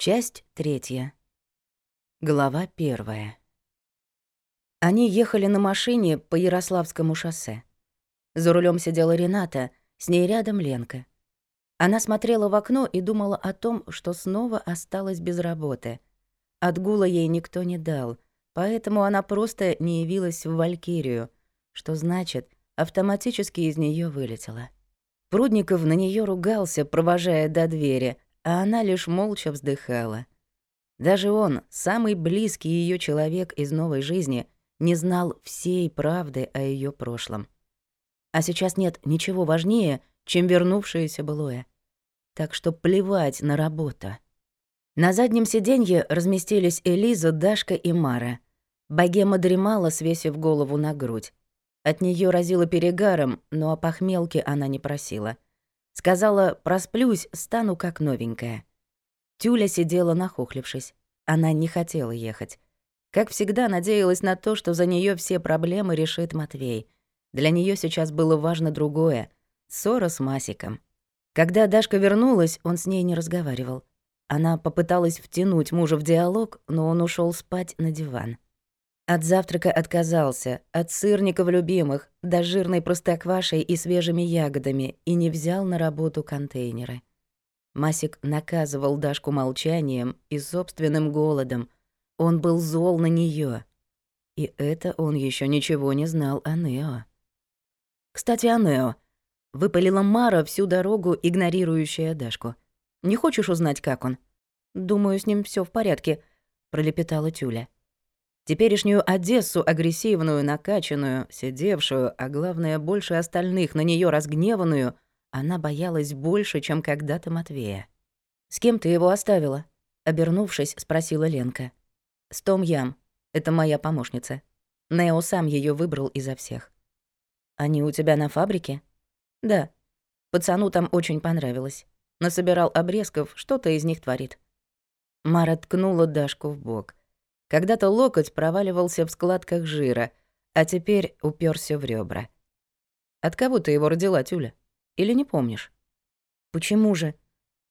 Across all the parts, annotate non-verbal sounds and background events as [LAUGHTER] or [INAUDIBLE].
Часть третья. Глава первая. Они ехали на машине по Ярославскому шоссе. За рулем сидела Рената, с ней рядом Ленка. Она смотрела в окно и думала о том, что снова осталась без работы. Отгула ей никто не дал, поэтому она просто не явилась в Валькирию, что значит, автоматически из нее вылетела. Прудников на нее ругался, провожая до двери, а она лишь молча вздыхала. Даже он, самый близкий ее человек из новой жизни, не знал всей правды о ее прошлом. А сейчас нет ничего важнее, чем вернувшееся былое. Так что плевать на работу. На заднем сиденье разместились Элиза, Дашка и Мара. Богема дремала, свесив голову на грудь. От нее разило перегаром, но о похмелке она не просила. Сказала, просплюсь, стану как новенькая. Тюля сидела нахохлившись. Она не хотела ехать. Как всегда, надеялась на то, что за нее все проблемы решит Матвей. Для нее сейчас было важно другое — ссора с Масиком. Когда Дашка вернулась, он с ней не разговаривал. Она попыталась втянуть мужа в диалог, но он ушел спать на диван. От завтрака отказался, от сырников любимых, до жирной простоквашей и свежими ягодами и не взял на работу контейнеры. Масик наказывал Дашку молчанием и собственным голодом. Он был зол на нее. И это он еще ничего не знал о Нео. «Кстати, о Нео», — выпалила Мара всю дорогу, игнорирующая Дашку. «Не хочешь узнать, как он?» «Думаю, с ним все в порядке», — пролепетала Тюля. Теперешнюю Одессу, агрессивную, накачанную, сидевшую, а главное, больше остальных на нее разгневанную, она боялась больше, чем когда-то Матвея. «С кем ты его оставила?» Обернувшись, спросила Ленка. «С Том Ям. Это моя помощница. Нео сам ее выбрал изо всех». «Они у тебя на фабрике?» «Да. Пацану там очень понравилось. Насобирал обрезков, что-то из них творит». Мара ткнула Дашку в бок. Когда-то локоть проваливался в складках жира, а теперь уперся в ребра. От кого ты его родила, Тюля? Или не помнишь? Почему же?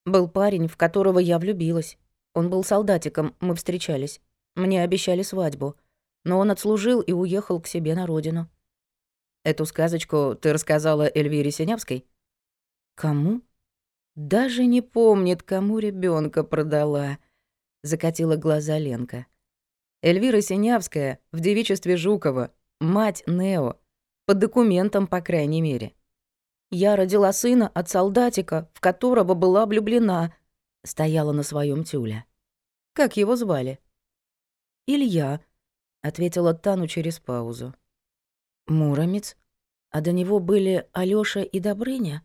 Был парень, в которого я влюбилась. Он был солдатиком, мы встречались. Мне обещали свадьбу. Но он отслужил и уехал к себе на родину. Эту сказочку ты рассказала Эльвире Синявской? Кому? Даже не помнит, кому ребенка продала. Закатила глаза Ленка. Эльвира Синявская в девичестве Жукова, мать Нео, по документам, по крайней мере. Я родила сына от солдатика, в которого была влюблена, стояла на своем тюле. Как его звали? Илья, ответила Тану через паузу. Муромец? А до него были Алёша и Добрыня?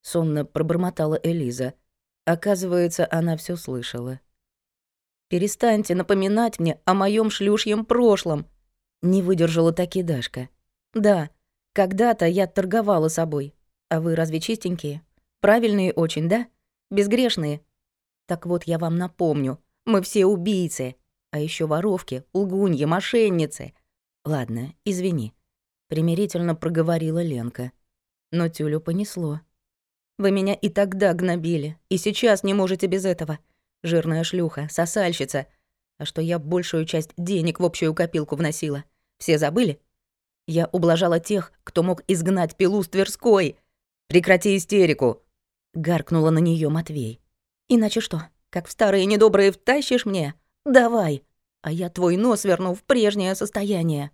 Сонно пробормотала Элиза. Оказывается, она все слышала. Перестаньте напоминать мне о моем шлюшьем прошлом. Не выдержала таки Дашка. Да, когда-то я торговала собой. А вы разве чистенькие? Правильные очень, да? Безгрешные. Так вот, я вам напомню, мы все убийцы. А еще воровки, лгуньи, мошенницы. Ладно, извини. Примирительно проговорила Ленка. Но Тюлю понесло. Вы меня и тогда гнобили, и сейчас не можете без этого жирная шлюха, сосальщица. А что я большую часть денег в общую копилку вносила. Все забыли? Я ублажала тех, кто мог изгнать пилу с Тверской. Прекрати истерику!» Гаркнула на нее Матвей. «Иначе что, как в старые недобрые втащишь мне? Давай! А я твой нос верну в прежнее состояние».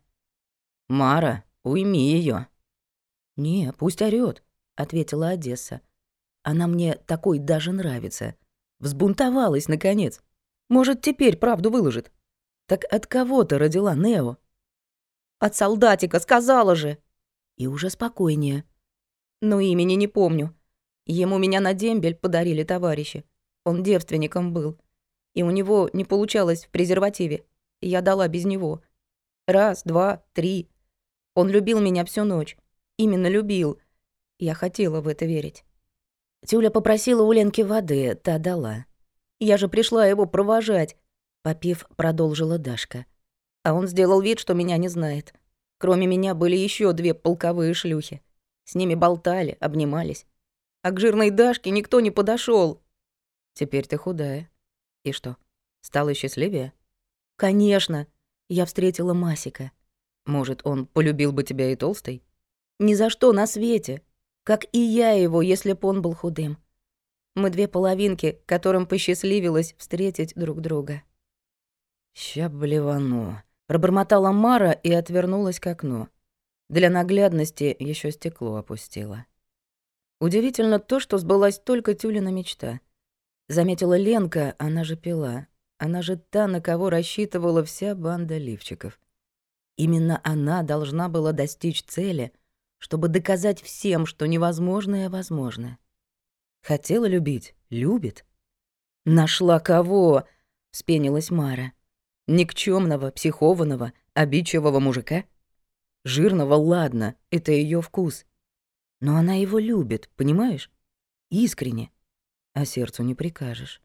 «Мара, уйми ее. «Не, пусть орёт», — ответила Одесса. «Она мне такой даже нравится. Взбунтовалась, наконец. Может, теперь правду выложит. Так от кого ты родила Нео? От солдатика, сказала же. И уже спокойнее. Но имени не помню. Ему меня на дембель подарили товарищи. Он девственником был. И у него не получалось в презервативе. Я дала без него. Раз, два, три. Он любил меня всю ночь. Именно любил. Я хотела в это верить. Тюля попросила у Ленки воды, та дала. «Я же пришла его провожать», — попив, продолжила Дашка. А он сделал вид, что меня не знает. Кроме меня были еще две полковые шлюхи. С ними болтали, обнимались. А к жирной Дашке никто не подошел. Теперь ты худая. И что, стала счастливее? Конечно. Я встретила Масика. Может, он полюбил бы тебя и толстой? Ни за что на свете. Как и я его, если б он был худым. Мы две половинки, которым посчастливилось встретить друг друга. «Ща блевану», — пробормотала Мара и отвернулась к окну. Для наглядности еще стекло опустила. Удивительно то, что сбылась только Тюлина мечта. Заметила Ленка, она же пила. Она же та, на кого рассчитывала вся банда лифчиков. Именно она должна была достичь цели, чтобы доказать всем, что невозможное возможно. Хотела любить — любит. «Нашла кого?» — вспенилась Мара. «Никчёмного, психованного, обидчивого мужика? Жирного, ладно, это ее вкус. Но она его любит, понимаешь? Искренне. А сердцу не прикажешь.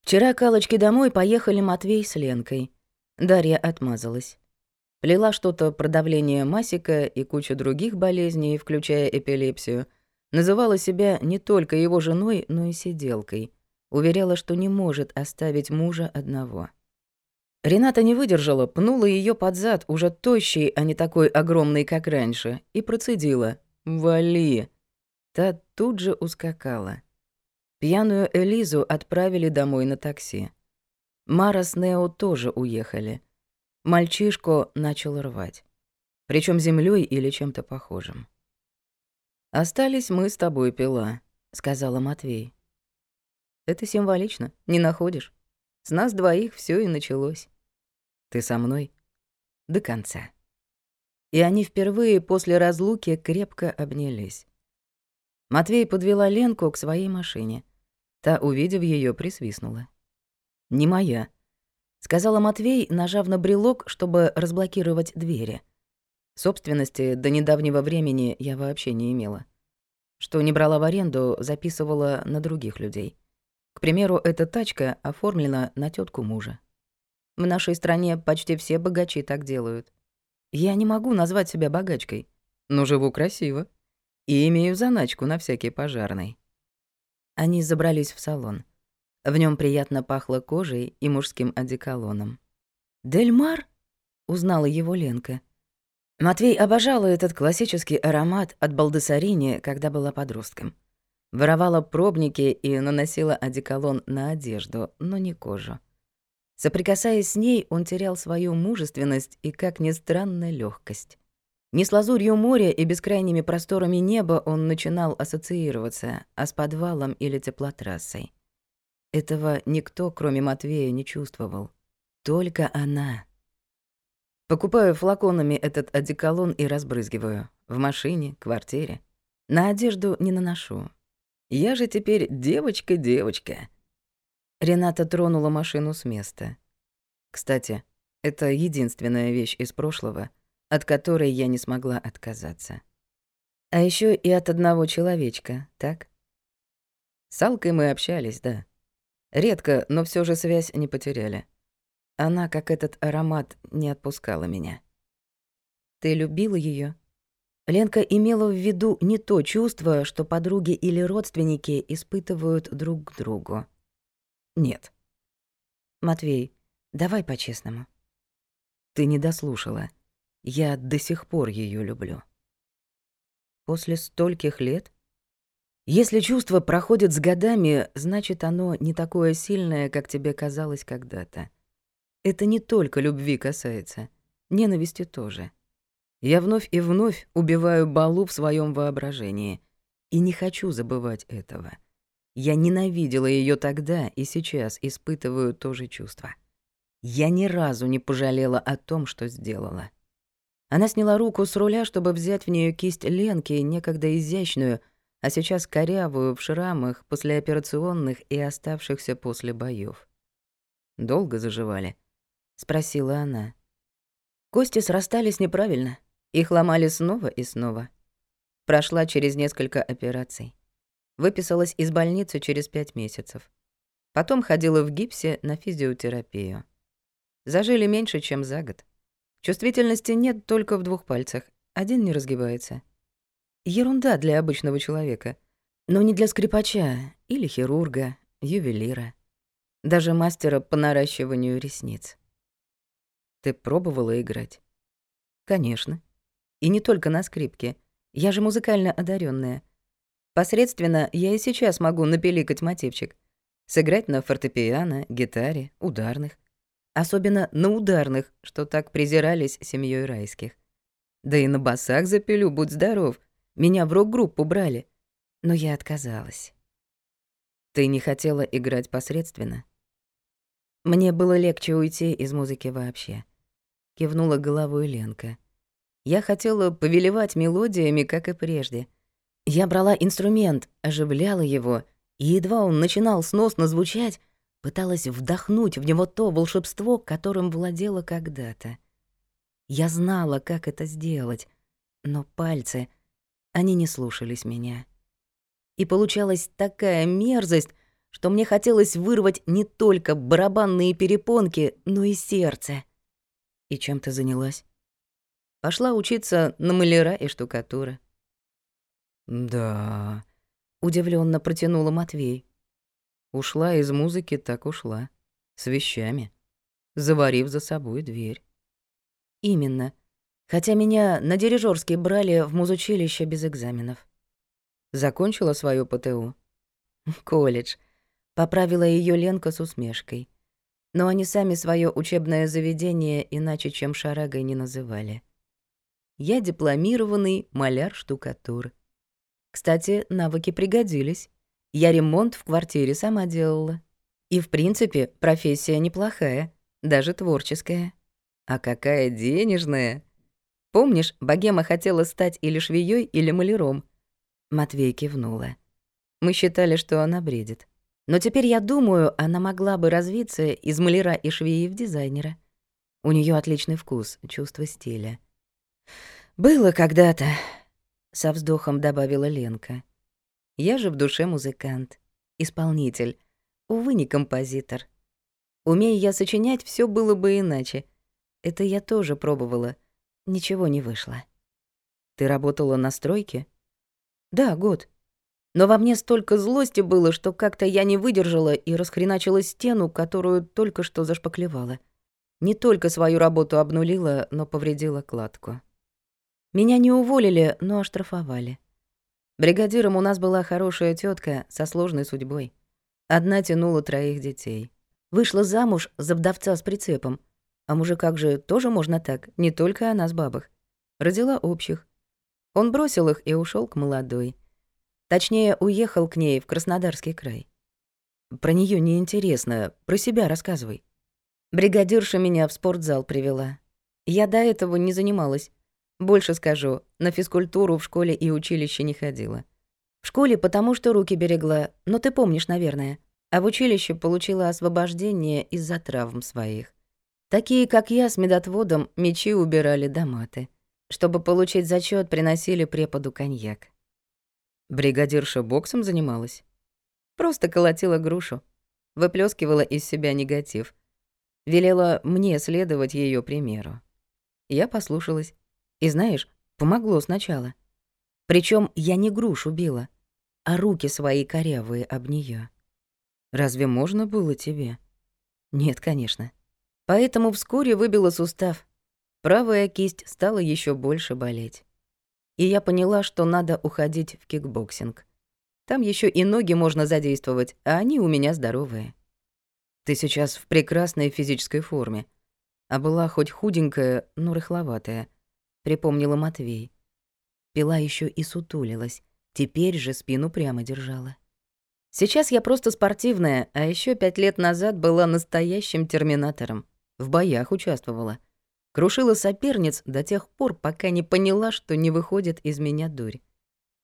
Вчера Калочки домой поехали Матвей с Ленкой. Дарья отмазалась. Плела что-то про давление масика и кучу других болезней, включая эпилепсию. Называла себя не только его женой, но и сиделкой. Уверяла, что не может оставить мужа одного. Рената не выдержала, пнула ее под зад, уже тощей, а не такой огромной, как раньше, и процедила «Вали!». Та тут же ускакала. Пьяную Элизу отправили домой на такси. Мара с Нео тоже уехали. Мальчишку начал рвать. причем землей или чем-то похожим. «Остались мы с тобой, пила», — сказала Матвей. «Это символично, не находишь? С нас двоих все и началось». Ты со мной? До конца. И они впервые после разлуки крепко обнялись. Матвей подвела Ленку к своей машине. Та, увидев ее, присвистнула. «Не моя», — сказала Матвей, нажав на брелок, чтобы разблокировать двери. Собственности до недавнего времени я вообще не имела. Что не брала в аренду, записывала на других людей. К примеру, эта тачка оформлена на тетку мужа. В нашей стране почти все богачи так делают. Я не могу назвать себя богачкой, но живу красиво и имею заначку на всякий пожарный. Они забрались в салон. В нем приятно пахло кожей и мужским одеколоном. «Дельмар?» — узнала его Ленка. Матвей обожала этот классический аромат от Балдессарини, когда была подростком. Воровала пробники и наносила одеколон на одежду, но не кожу. Соприкасаясь с ней, он терял свою мужественность и, как ни странно, легкость. Не с лазурью моря и бескрайними просторами неба он начинал ассоциироваться, а с подвалом или теплотрассой. Этого никто, кроме Матвея, не чувствовал. Только она. Покупаю флаконами этот одеколон и разбрызгиваю. В машине, квартире. На одежду не наношу. Я же теперь девочка-девочка. Рената тронула машину с места. Кстати, это единственная вещь из прошлого, от которой я не смогла отказаться. А еще и от одного человечка, так? С Алкой мы общались, да. Редко, но все же связь не потеряли. Она, как этот аромат, не отпускала меня. Ты любила ее? Ленка имела в виду не то чувство, что подруги или родственники испытывают друг к другу. Нет. Матвей, давай по-честному. Ты не дослушала. Я до сих пор ее люблю. После стольких лет? Если чувство проходит с годами, значит, оно не такое сильное, как тебе казалось когда-то. Это не только любви касается, ненависти тоже. Я вновь и вновь убиваю Балу в своем воображении и не хочу забывать этого. Я ненавидела ее тогда и сейчас испытываю то же чувство. Я ни разу не пожалела о том, что сделала. Она сняла руку с руля, чтобы взять в нее кисть Ленки, некогда изящную, а сейчас корявую в шрамах, послеоперационных и оставшихся после боев. «Долго заживали?» — спросила она. Кости срастались неправильно. Их ломали снова и снова. Прошла через несколько операций. Выписалась из больницы через пять месяцев. Потом ходила в гипсе на физиотерапию. Зажили меньше, чем за год. Чувствительности нет только в двух пальцах. Один не разгибается. Ерунда для обычного человека. Но не для скрипача или хирурга. ювелира, даже мастера по наращиванию ресниц. Ты пробовала играть? Конечно. И не только на скрипке. Я же музыкально одаренная. Посредственно я и сейчас могу напиликать мотивчик. Сыграть на фортепиано, гитаре, ударных. Особенно на ударных, что так презирались семьей райских. Да и на басах запилю, будь здоров. Меня в рок-группу брали. Но я отказалась. Ты не хотела играть посредственно? Мне было легче уйти из музыки вообще. Кивнула головой Ленка. Я хотела повелевать мелодиями, как и прежде. Я брала инструмент, оживляла его, и едва он начинал сносно звучать, пыталась вдохнуть в него то волшебство, которым владела когда-то. Я знала, как это сделать, но пальцы, они не слушались меня. И получалась такая мерзость, что мне хотелось вырвать не только барабанные перепонки, но и сердце. И чем ты занялась? Пошла учиться на маляра и штукатура. Да, удивленно протянула Матвей. Ушла из музыки, так ушла. С вещами. Заварив за собой дверь. Именно. Хотя меня на дирижерский брали в музучилище без экзаменов. Закончила свою ПТУ. [LAUGHS] Колледж. Поправила ее Ленка с усмешкой. Но они сами свое учебное заведение иначе, чем шарагой, не называли. Я дипломированный маляр-штукатур. Кстати, навыки пригодились. Я ремонт в квартире сама делала. И, в принципе, профессия неплохая, даже творческая. А какая денежная! Помнишь, богема хотела стать или швеей, или маляром? Матвей кивнула. Мы считали, что она бредит. Но теперь я думаю, она могла бы развиться из маляра и швеи в дизайнера. У нее отличный вкус, чувство стиля. «Было когда-то», — со вздохом добавила Ленка. Я же в душе музыкант, исполнитель, увы, не композитор. Умея я сочинять, все было бы иначе. Это я тоже пробовала. Ничего не вышло. Ты работала на стройке? Да, год. Но во мне столько злости было, что как-то я не выдержала и расхреначила стену, которую только что зашпаклевала. Не только свою работу обнулила, но повредила кладку. Меня не уволили, но оштрафовали. Бригадиром у нас была хорошая тетка со сложной судьбой. Одна тянула троих детей. Вышла замуж за вдовца с прицепом. А мужиках же тоже можно так, не только она с бабах. Родила общих. Он бросил их и ушел к молодой. Точнее, уехал к ней в Краснодарский край. Про нее неинтересно, про себя рассказывай. Бригадирша меня в спортзал привела. Я до этого не занималась. Больше скажу, на физкультуру в школе и училище не ходила. В школе потому, что руки берегла, но ты помнишь, наверное. А в училище получила освобождение из-за травм своих. Такие, как я, с медотводом мечи убирали до маты. Чтобы получить зачет, приносили преподу коньяк. Бригадирша боксом занималась? Просто колотила грушу. Выплескивала из себя негатив. Велела мне следовать ее примеру. Я послушалась. И знаешь, помогло сначала. Причем я не грушу била, а руки свои корявые об нее. Разве можно было тебе? Нет, конечно. Поэтому вскоре выбила сустав. Правая кисть стала еще больше болеть. И я поняла, что надо уходить в кикбоксинг. Там еще и ноги можно задействовать, а они у меня здоровые. Ты сейчас в прекрасной физической форме. А была хоть худенькая, но рыхловатая припомнила Матвей. Пила еще и сутулилась, теперь же спину прямо держала. Сейчас я просто спортивная, а еще пять лет назад была настоящим терминатором. В боях участвовала. Крушила соперниц до тех пор, пока не поняла, что не выходит из меня дурь.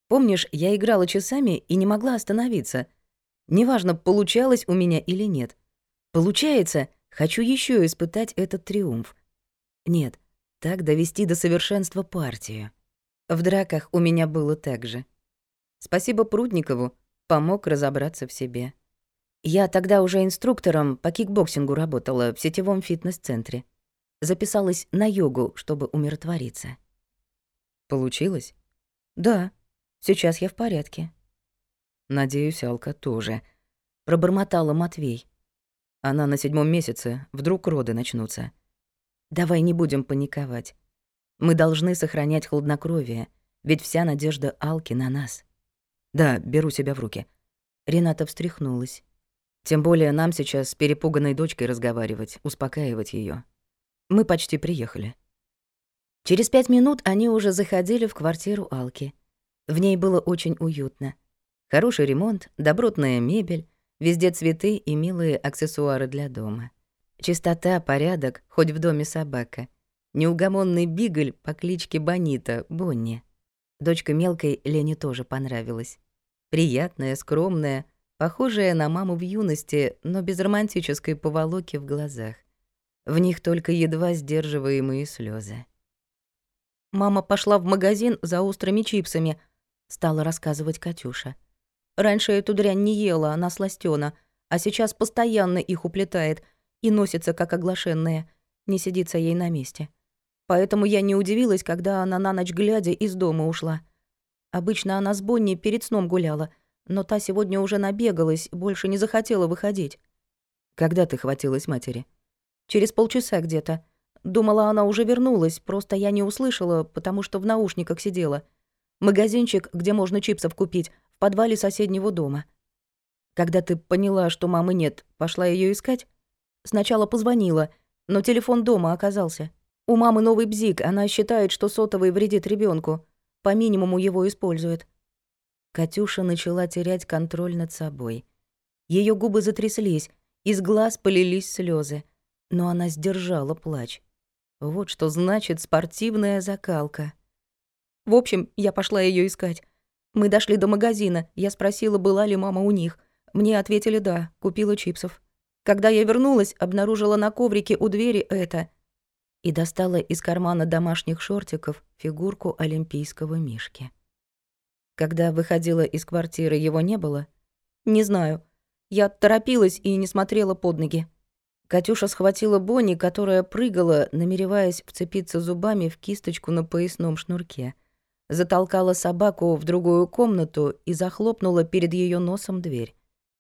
Помнишь, я играла часами и не могла остановиться. Неважно, получалось у меня или нет. Получается, хочу еще испытать этот триумф. Нет, так довести до совершенства партию. В драках у меня было так же. Спасибо Прудникову, помог разобраться в себе. Я тогда уже инструктором по кикбоксингу работала в сетевом фитнес-центре. Записалась на йогу, чтобы умиротвориться. Получилось? Да. Сейчас я в порядке. Надеюсь, Алка тоже. пробормотала Матвей. Она на седьмом месяце, вдруг роды начнутся. Давай не будем паниковать. Мы должны сохранять хладнокровие, ведь вся надежда Алки на нас. Да, беру себя в руки. Рената встряхнулась. Тем более нам сейчас с перепуганной дочкой разговаривать, успокаивать ее. Мы почти приехали. Через пять минут они уже заходили в квартиру Алки. В ней было очень уютно. Хороший ремонт, добротная мебель, везде цветы и милые аксессуары для дома. Чистота, порядок, хоть в доме собака. Неугомонный бигль по кличке Бонита, Бонни. Дочка мелкой Лене тоже понравилась. Приятная, скромная, похожая на маму в юности, но без романтической поволоки в глазах. В них только едва сдерживаемые слезы. «Мама пошла в магазин за острыми чипсами», — стала рассказывать Катюша. «Раньше эту дрянь не ела, она сластёна, а сейчас постоянно их уплетает и носится, как оглашенная, не сидится ей на месте. Поэтому я не удивилась, когда она на ночь глядя из дома ушла. Обычно она с Бонни перед сном гуляла, но та сегодня уже набегалась, больше не захотела выходить. Когда ты хватилась матери? Через полчаса где-то. Думала, она уже вернулась, просто я не услышала, потому что в наушниках сидела. Магазинчик, где можно чипсов купить, в подвале соседнего дома. Когда ты поняла, что мамы нет, пошла ее искать? Сначала позвонила, но телефон дома оказался. У мамы новый бзик, она считает, что сотовый вредит ребенку, по минимуму его использует. Катюша начала терять контроль над собой. Ее губы затряслись, из глаз полились слезы, но она сдержала плач. Вот что значит спортивная закалка. В общем, я пошла ее искать. Мы дошли до магазина, я спросила, была ли мама у них. Мне ответили «да», купила чипсов. Когда я вернулась, обнаружила на коврике у двери это и достала из кармана домашних шортиков фигурку олимпийского мишки. Когда выходила из квартиры, его не было? Не знаю. Я торопилась и не смотрела под ноги. Катюша схватила Бонни, которая прыгала, намереваясь вцепиться зубами в кисточку на поясном шнурке. Затолкала собаку в другую комнату и захлопнула перед ее носом дверь.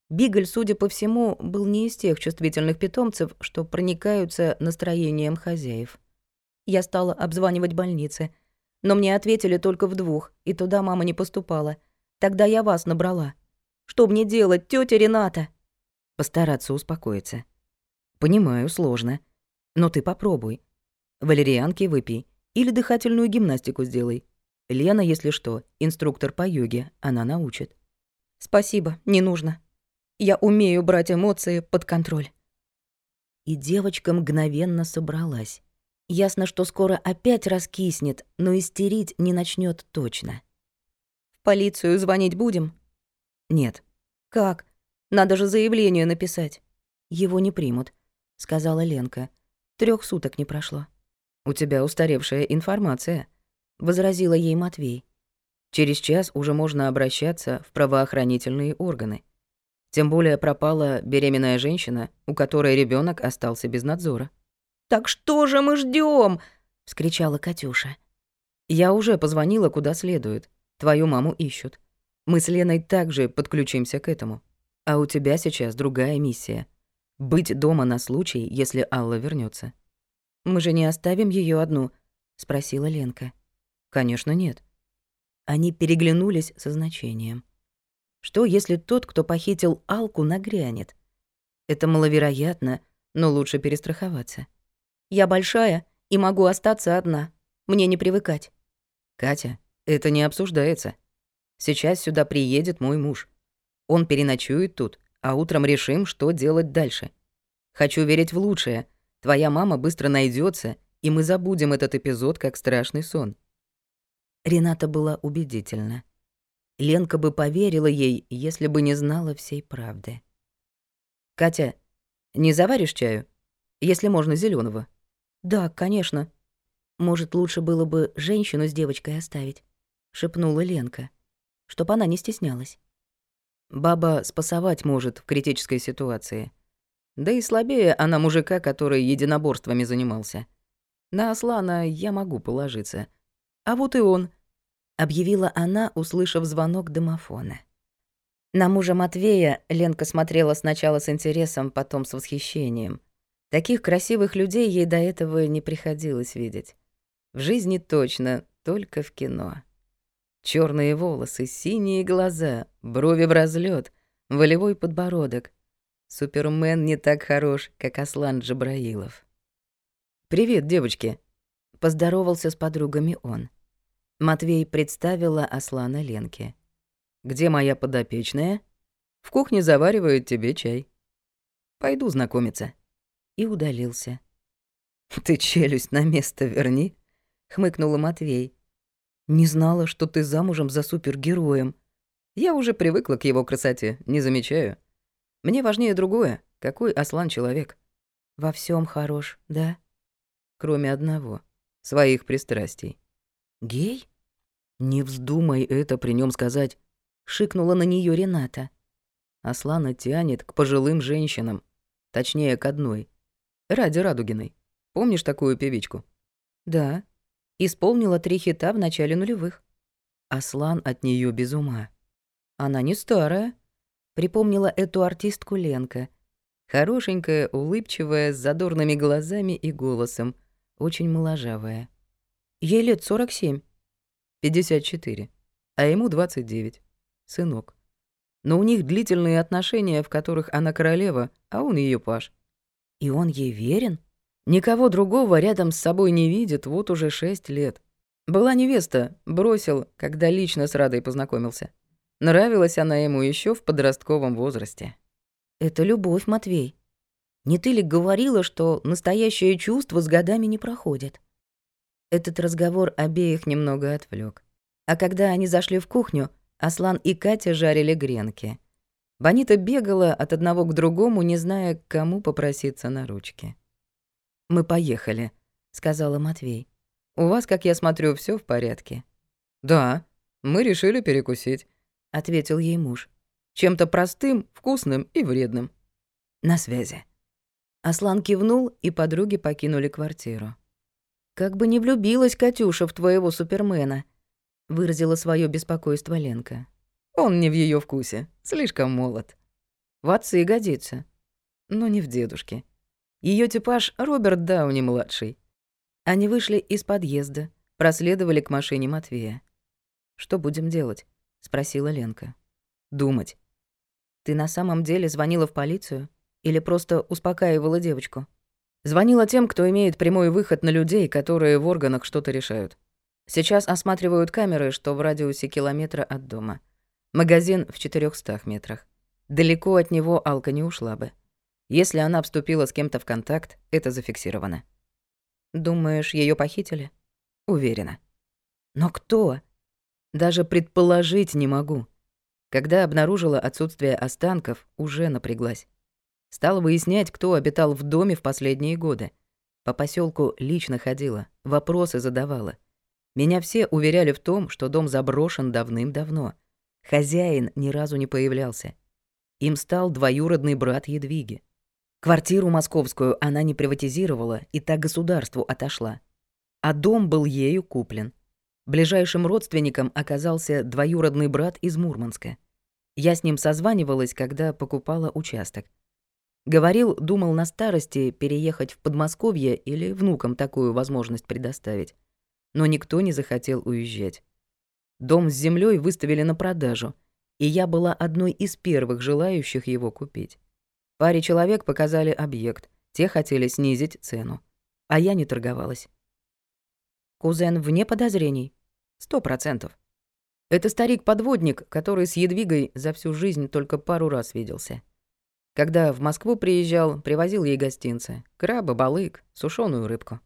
Бигль, судя по всему, был не из тех чувствительных питомцев, что проникаются настроением хозяев. Я стала обзванивать больницы — но мне ответили только в двух, и туда мама не поступала. Тогда я вас набрала. Что мне делать, тетя Рената? Постараться успокоиться. Понимаю, сложно. Но ты попробуй. Валерьянки выпей или дыхательную гимнастику сделай. Лена, если что, инструктор по йоге, она научит. Спасибо, не нужно. Я умею брать эмоции под контроль. И девочка мгновенно собралась. Ясно, что скоро опять раскиснет, но истерить не начнет точно. «В полицию звонить будем?» «Нет». «Как? Надо же заявление написать». «Его не примут», — сказала Ленка. Трех суток не прошло». «У тебя устаревшая информация», — возразила ей Матвей. «Через час уже можно обращаться в правоохранительные органы. Тем более пропала беременная женщина, у которой ребенок остался без надзора». «Так что же мы ждем? вскричала Катюша. «Я уже позвонила куда следует. Твою маму ищут. Мы с Леной также подключимся к этому. А у тебя сейчас другая миссия. Быть дома на случай, если Алла вернется. «Мы же не оставим ее одну?» — спросила Ленка. «Конечно, нет». Они переглянулись со значением. Что, если тот, кто похитил Алку, нагрянет? Это маловероятно, но лучше перестраховаться. Я большая и могу остаться одна. Мне не привыкать. Катя, это не обсуждается. Сейчас сюда приедет мой муж. Он переночует тут, а утром решим, что делать дальше. Хочу верить в лучшее. Твоя мама быстро найдется, и мы забудем этот эпизод как страшный сон. Рената была убедительна. Ленка бы поверила ей, если бы не знала всей правды. «Катя, не заваришь чаю? Если можно, зеленого. «Да, конечно. Может, лучше было бы женщину с девочкой оставить», — шепнула Ленка, чтоб она не стеснялась. Баба спасовать может в критической ситуации. Да и слабее она мужика, который единоборствами занимался. На Аслана я могу положиться. А вот и он, — объявила она, услышав звонок домофона. На мужа Матвея Ленка смотрела сначала с интересом, потом с восхищением. Таких красивых людей ей до этого не приходилось видеть. В жизни точно, только в кино. Черные волосы, синие глаза, брови в разлет, волевой подбородок. Супермен не так хорош, как Аслан Джабраилов. «Привет, девочки», — поздоровался с подругами он. Матвей представила Аслана Ленке. Где моя подопечная? В кухне заваривают тебе чай. Пойду знакомиться. И удалился. Ты челюсть на место верни, хмыкнула Матвей. Не знала, что ты замужем за супергероем. Я уже привыкла к его красоте, не замечаю. Мне важнее другое. Какой Аслан человек? Во всем хорош, да? Кроме одного — своих пристрастий. Гей? Не вздумай это при нем сказать шикнула на нее Рената. Аслана тянет к пожилым женщинам, точнее, к одной. Ради Радугиной. Помнишь такую певичку? Да. Исполнила три хита в начале нулевых. Аслан от нее без ума. Она не старая. Припомнила эту артистку Ленка. Хорошенькая, улыбчивая, с задорными глазами и голосом. Очень моложавая. Ей лет 47. 54. А ему 29 сынок. Но у них длительные отношения, в которых она королева, а он ее паш. И он ей верен? Никого другого рядом с собой не видит вот уже шесть лет. Была невеста, бросил, когда лично с Радой познакомился. Нравилась она ему еще в подростковом возрасте. Это любовь, Матвей. Не ты ли говорила, что настоящее чувство с годами не проходит? Этот разговор обеих немного отвлек. А когда они зашли в кухню, Аслан и Катя жарили гренки. Бонита бегала от одного к другому, не зная, к кому попроситься на ручки. «Мы поехали», — сказала Матвей. «У вас, как я смотрю, все в порядке?» «Да, мы решили перекусить», — ответил ей муж. «Чем-то простым, вкусным и вредным». «На связи». Аслан кивнул, и подруги покинули квартиру. «Как бы не влюбилась Катюша в твоего супермена», выразила свое беспокойство Ленка. Он не в ее вкусе, слишком молод. В отцы годится, но не в дедушке. Ее типаж Роберт Дауни младший. Они вышли из подъезда, проследовали к машине Матвея. Что будем делать? спросила Ленка. Думать. Ты на самом деле звонила в полицию или просто успокаивала девочку? Звонила тем, кто имеет прямой выход на людей, которые в органах что-то решают. Сейчас осматривают камеры, что в радиусе километра от дома. Магазин в 400 метрах. Далеко от него Алка не ушла бы. Если она вступила с кем-то в контакт, это зафиксировано. Думаешь, ее похитили? Уверена. Но кто? Даже предположить не могу. Когда обнаружила отсутствие останков, уже напряглась. Стала выяснять, кто обитал в доме в последние годы. По поселку лично ходила, вопросы задавала. Меня все уверяли в том, что дом заброшен давным-давно. Хозяин ни разу не появлялся. Им стал двоюродный брат Едвиги. Квартиру московскую она не приватизировала и так государству отошла. А дом был ею куплен. Ближайшим родственником оказался двоюродный брат из Мурманска. Я с ним созванивалась, когда покупала участок. Говорил, думал на старости переехать в Подмосковье или внукам такую возможность предоставить но никто не захотел уезжать. Дом с землей выставили на продажу, и я была одной из первых желающих его купить. Паре человек показали объект, те хотели снизить цену, а я не торговалась. Кузен вне подозрений? Сто процентов. Это старик-подводник, который с Едвигой за всю жизнь только пару раз виделся. Когда в Москву приезжал, привозил ей гостинцы. Краба, балык, сушеную рыбку.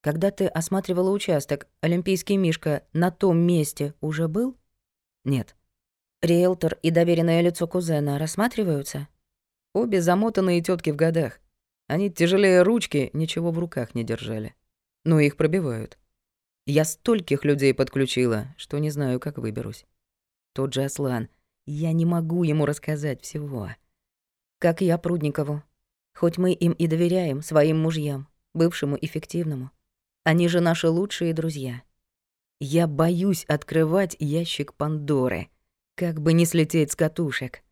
Когда ты осматривала участок, Олимпийский Мишка на том месте уже был? Нет. Риэлтор и доверенное лицо кузена рассматриваются? Обе замотанные тетки в годах. Они тяжелее ручки, ничего в руках не держали. Но их пробивают. Я стольких людей подключила, что не знаю, как выберусь. Тот же Аслан. Я не могу ему рассказать всего. Как я Прудникову. Хоть мы им и доверяем, своим мужьям, бывшему и фиктивному. Они же наши лучшие друзья. Я боюсь открывать ящик Пандоры. Как бы не слететь с катушек.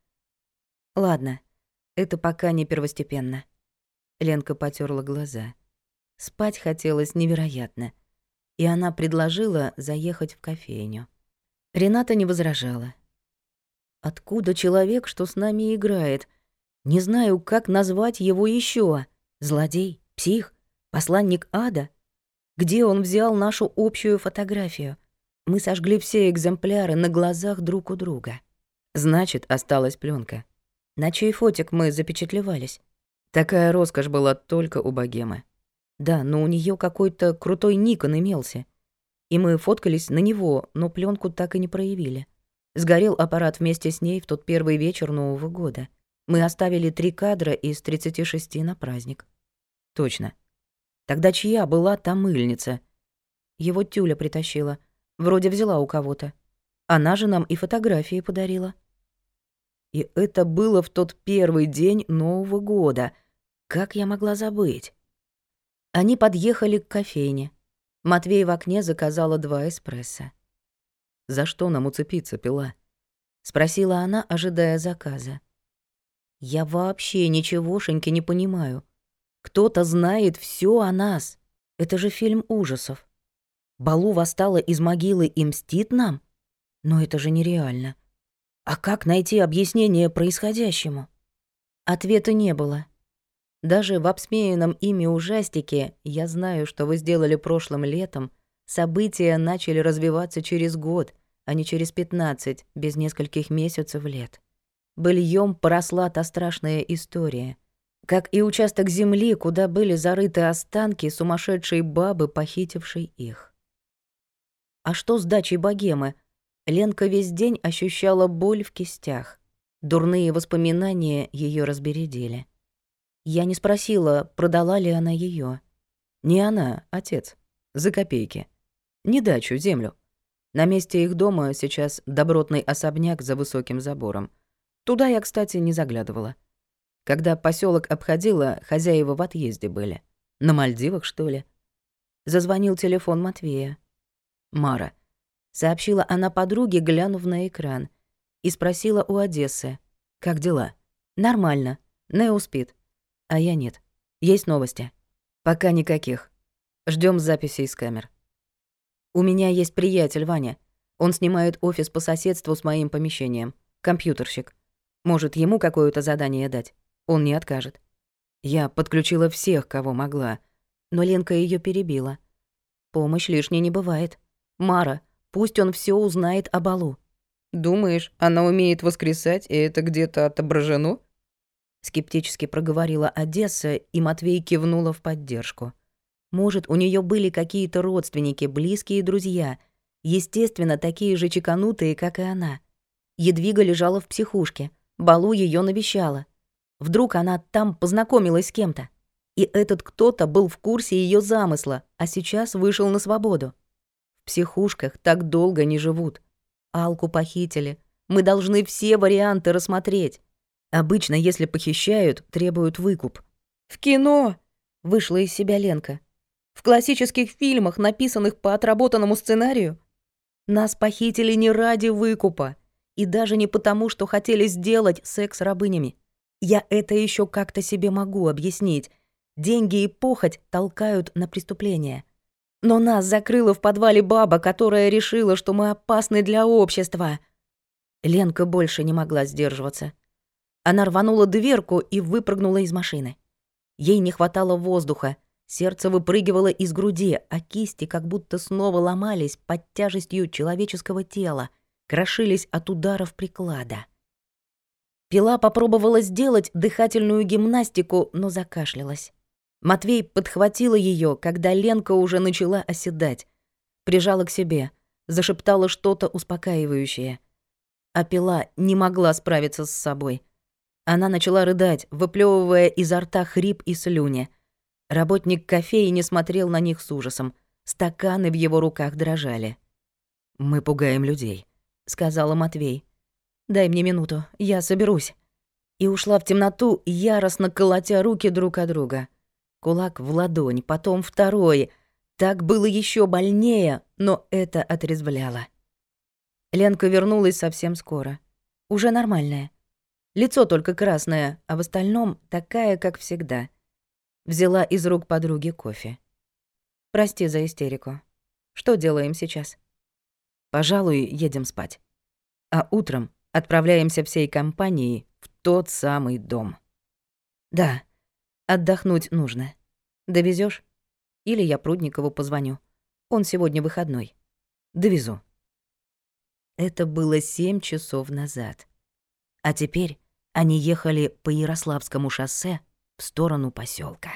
Ладно, это пока не первостепенно. Ленка потерла глаза. Спать хотелось невероятно. И она предложила заехать в кофейню. Рената не возражала. Откуда человек, что с нами играет? Не знаю, как назвать его еще. Злодей? Псих? Посланник ада? Где он взял нашу общую фотографию? Мы сожгли все экземпляры на глазах друг у друга. Значит, осталась пленка. На чей фотик мы запечатлевались? Такая роскошь была только у богемы. Да, но у нее какой-то крутой Никон имелся. И мы фоткались на него, но пленку так и не проявили. Сгорел аппарат вместе с ней в тот первый вечер Нового года. Мы оставили три кадра из 36 на праздник. Точно. Тогда чья была та мыльница? Его тюля притащила. Вроде взяла у кого-то. Она же нам и фотографии подарила. И это было в тот первый день Нового года. Как я могла забыть? Они подъехали к кофейне. Матвей в окне заказала два эспрессо. «За что нам уцепиться, пила?» — спросила она, ожидая заказа. «Я вообще ничегошеньки не понимаю. Кто-то знает все о нас. Это же фильм ужасов. Балу восстала из могилы и мстит нам? Но это же нереально. А как найти объяснение происходящему? Ответа не было. Даже в обсмеянном ими ужастике «Я знаю, что вы сделали прошлым летом» события начали развиваться через год, а не через 15, без нескольких месяцев лет. Быльем поросла та страшная история — как и участок земли, куда были зарыты останки сумасшедшей бабы, похитившей их. А что с дачей богемы? Ленка весь день ощущала боль в кистях. Дурные воспоминания ее разбередили. Я не спросила, продала ли она ее. Не она, отец. За копейки. Не дачу, землю. На месте их дома сейчас добротный особняк за высоким забором. Туда я, кстати, не заглядывала. Когда поселок обходила, хозяева в отъезде были. На Мальдивах, что ли? Зазвонил телефон Матвея. «Мара», — сообщила она подруге, глянув на экран, и спросила у Одессы, «Как дела?» «Нормально. Нео спит. А я нет. Есть новости?» «Пока никаких. Ждем записи из камер». «У меня есть приятель, Ваня. Он снимает офис по соседству с моим помещением. Компьютерщик. Может, ему какое-то задание дать?» Он не откажет. Я подключила всех, кого могла, но Ленка ее перебила. Помощь лишней не бывает. Мара, пусть он все узнает о балу. Думаешь, она умеет воскресать, и это где-то отображено? Скептически проговорила Одесса, и Матвей кивнула в поддержку. Может, у нее были какие-то родственники, близкие друзья, естественно, такие же чеканутые, как и она. Едвига лежала в психушке, Балу ее навещала. Вдруг она там познакомилась с кем-то. И этот кто-то был в курсе ее замысла, а сейчас вышел на свободу. В психушках так долго не живут. Алку похитили. Мы должны все варианты рассмотреть. Обычно, если похищают, требуют выкуп. «В кино!» — вышла из себя Ленка. «В классических фильмах, написанных по отработанному сценарию, нас похитили не ради выкупа и даже не потому, что хотели сделать секс рабынями. Я это еще как-то себе могу объяснить. Деньги и похоть толкают на преступление. Но нас закрыла в подвале баба, которая решила, что мы опасны для общества. Ленка больше не могла сдерживаться. Она рванула дверку и выпрыгнула из машины. Ей не хватало воздуха, сердце выпрыгивало из груди, а кисти как будто снова ломались под тяжестью человеческого тела, крошились от ударов приклада. Пила попробовала сделать дыхательную гимнастику, но закашлялась. Матвей подхватила ее, когда Ленка уже начала оседать. Прижала к себе, зашептала что-то успокаивающее. А пила не могла справиться с собой. Она начала рыдать, выплевывая изо рта хрип и слюни. Работник кофейни смотрел на них с ужасом. Стаканы в его руках дрожали. «Мы пугаем людей», — сказала Матвей. Дай мне минуту, я соберусь». И ушла в темноту, яростно колотя руки друг от друга. Кулак в ладонь, потом второй. Так было еще больнее, но это отрезвляло. Ленка вернулась совсем скоро. Уже нормальная. Лицо только красное, а в остальном такая, как всегда. Взяла из рук подруги кофе. Прости за истерику. Что делаем сейчас? Пожалуй, едем спать. А утром отправляемся всей компанией в тот самый дом. Да, отдохнуть нужно. Довезешь? Или я Прудникову позвоню. Он сегодня выходной. Довезу. Это было семь часов назад. А теперь они ехали по Ярославскому шоссе в сторону поселка.